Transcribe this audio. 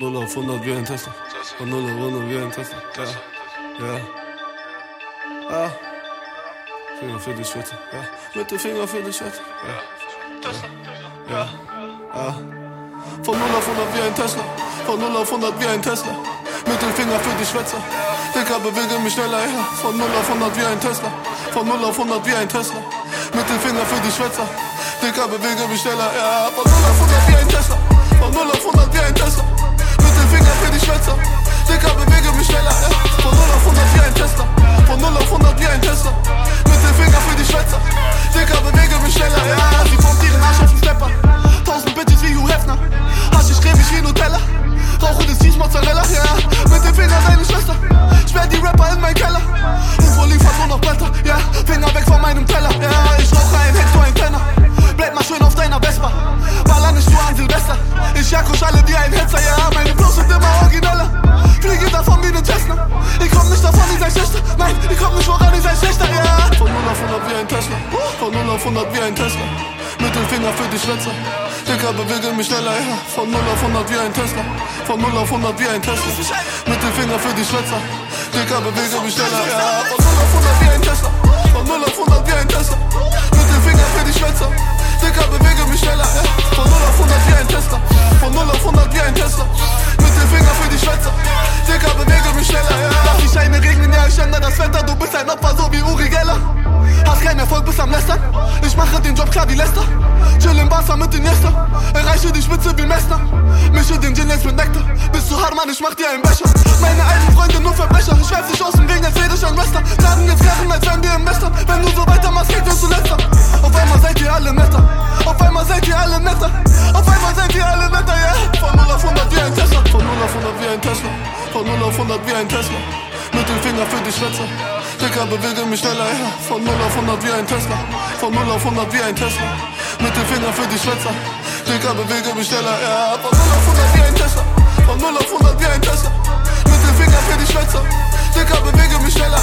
0 auf 100 wie ein Tesla. Von 0 auf 100 wie ein Tesla. Ja. Ja. Ah. Finger für die Schwätze. Ja. Mittelfinger für die Schwätze. Ja. Ja. Ah. Von 0 auf 100 wie ein Tesla. Von 0 auf 100 wie ein Tesla. Mittelfinger für die Schwätze. Dicker, bewege mich schneller, ja. Von 0 auf 100 wie ein Tesla. Von 0 auf 100 wie ein Tesla. Mittelfinger für die Schwätzer. Dicker, bewege mich schneller, ja. Von 0 auf 100 wie ein Tesla. Von 0 auf 100 wie ein Tesla. Mittelfinger für die Schwätzer. Ich jag alle wie ein Hetzer, ja. Meine Bloß sind immer origineller. Fliege davon wie ne Tesla. Ich komm nicht davon, ihr seid schlechter. Nein, ich komm nicht voran, ihr seid schlechter, ja. Von 0 auf 100 wie ein Tesla. Von 0 auf 100 wie ein Tesla. Mittelfinger für die Schwätzer. Dicker, bewege mich schneller, ja. Von 0 auf 100 wie ein Tesla. Von 0 auf 100 wie ein Tesla. Mittelfinger für die Schwätzer. Dicker, bewege mich schneller, ja. Von 0 auf 100 wie ein Tesla. Von 0 auf 100 wie ein Tesla. Bist am Lästern. Ich mache den Job klar wie Lester. Chill im Wasser mit den Nester. Erreiche die Spitze wie Messner. Mische den Gin jetzt mit Nektar. Bist du hart, Mann, ich mach dir einen Becher. Meine alten Freunde nur 100 wie ein Tesla. Von 0 auf 100 wie ein Tesla. Mit dem Finger für die Schwätzer. Dicker, bewege mich schneller her. Von 0 auf 100 wie ein Tesla. Von 0 auf 100 wie ein Tesla. Mit dem Finger für die Schwätzer. Dicker, bewege mich schneller her. Von 0 auf 100 wie ein Tesla. Von 0 auf 100 wie ein Tesla. Mit dem Finger für die Schwätzer. Dicker, bewege mich schneller